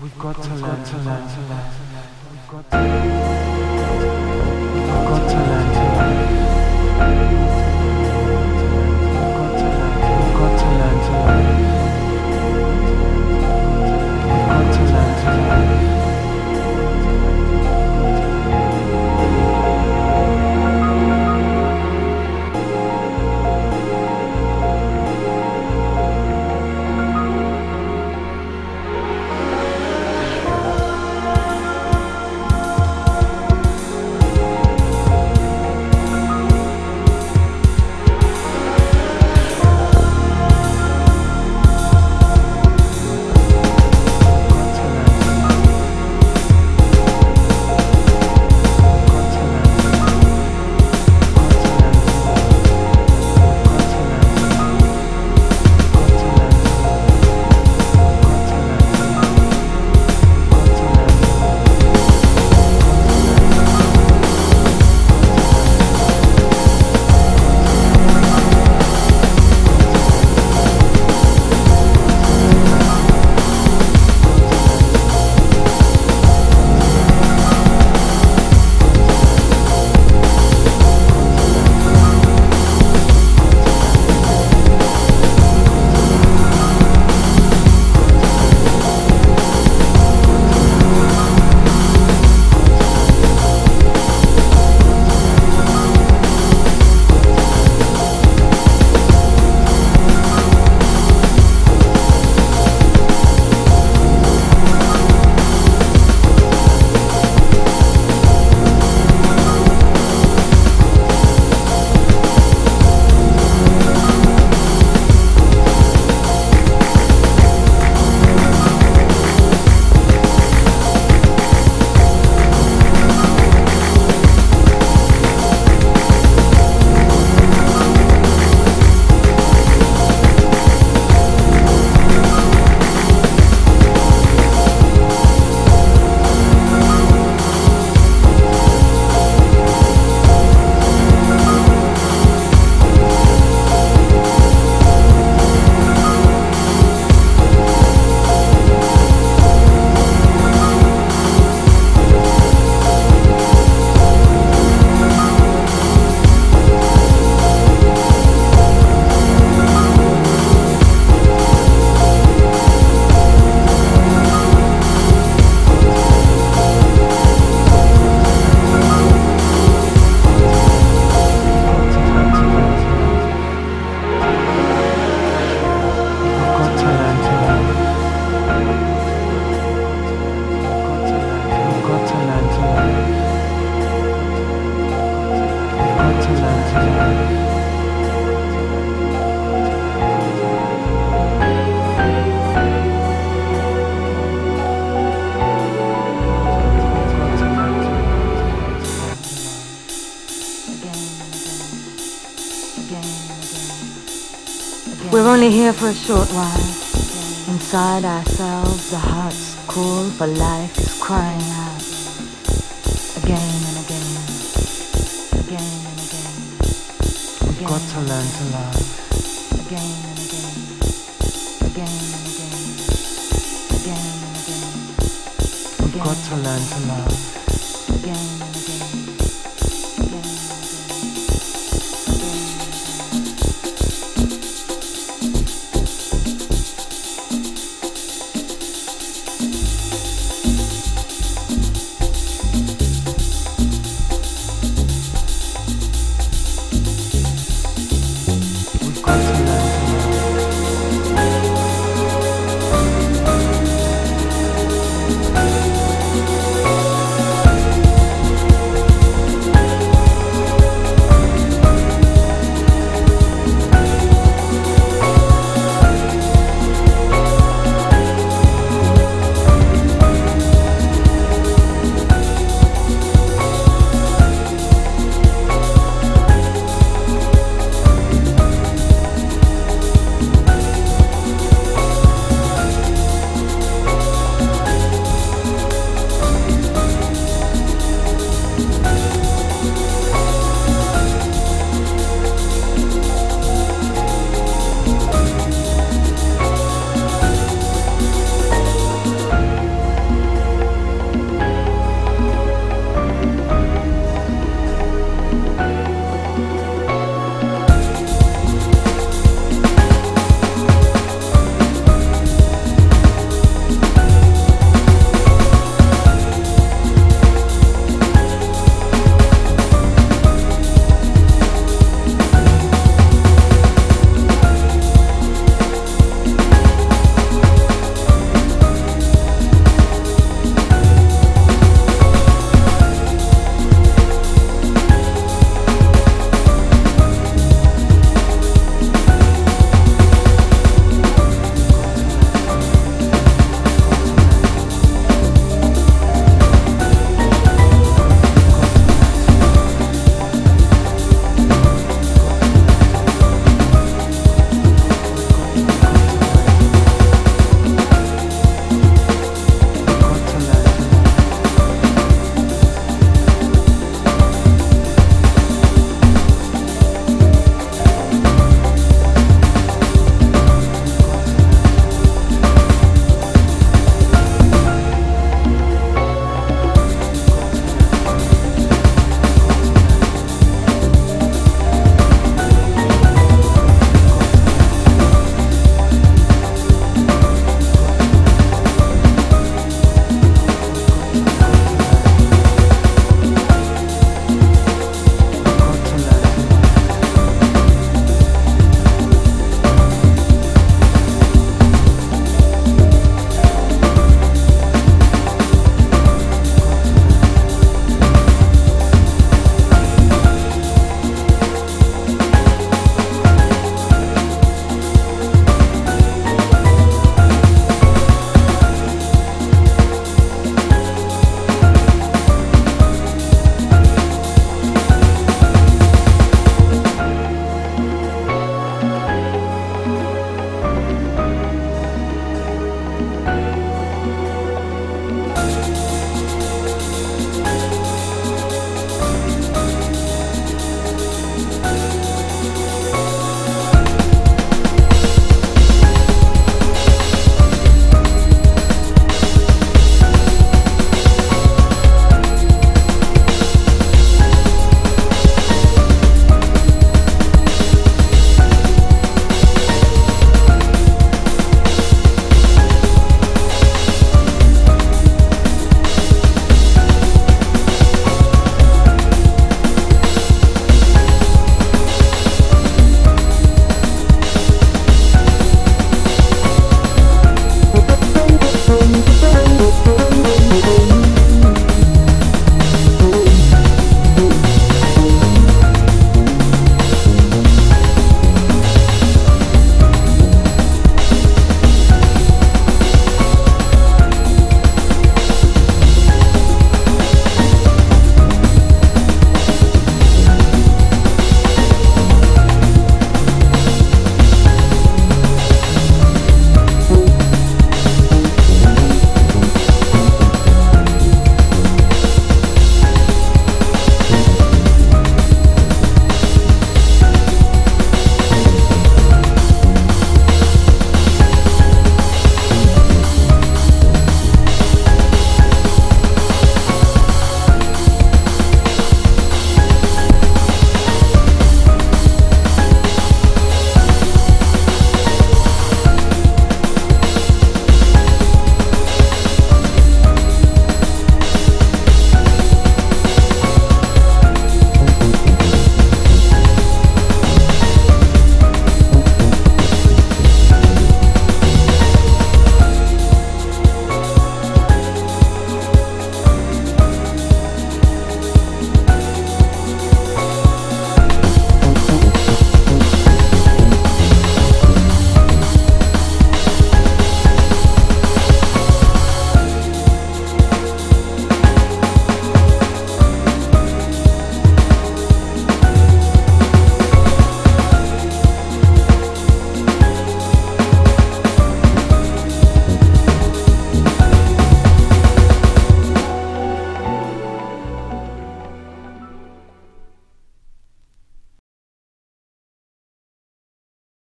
We've got to learn to learn to learn. We've got to We've got to We're only here for a short while. Inside ourselves, the heart's call for life is crying out. Again and again. Again and again. We've got to learn to love. Again and again. Again and again. Again and again. We've got to learn to love. Again again.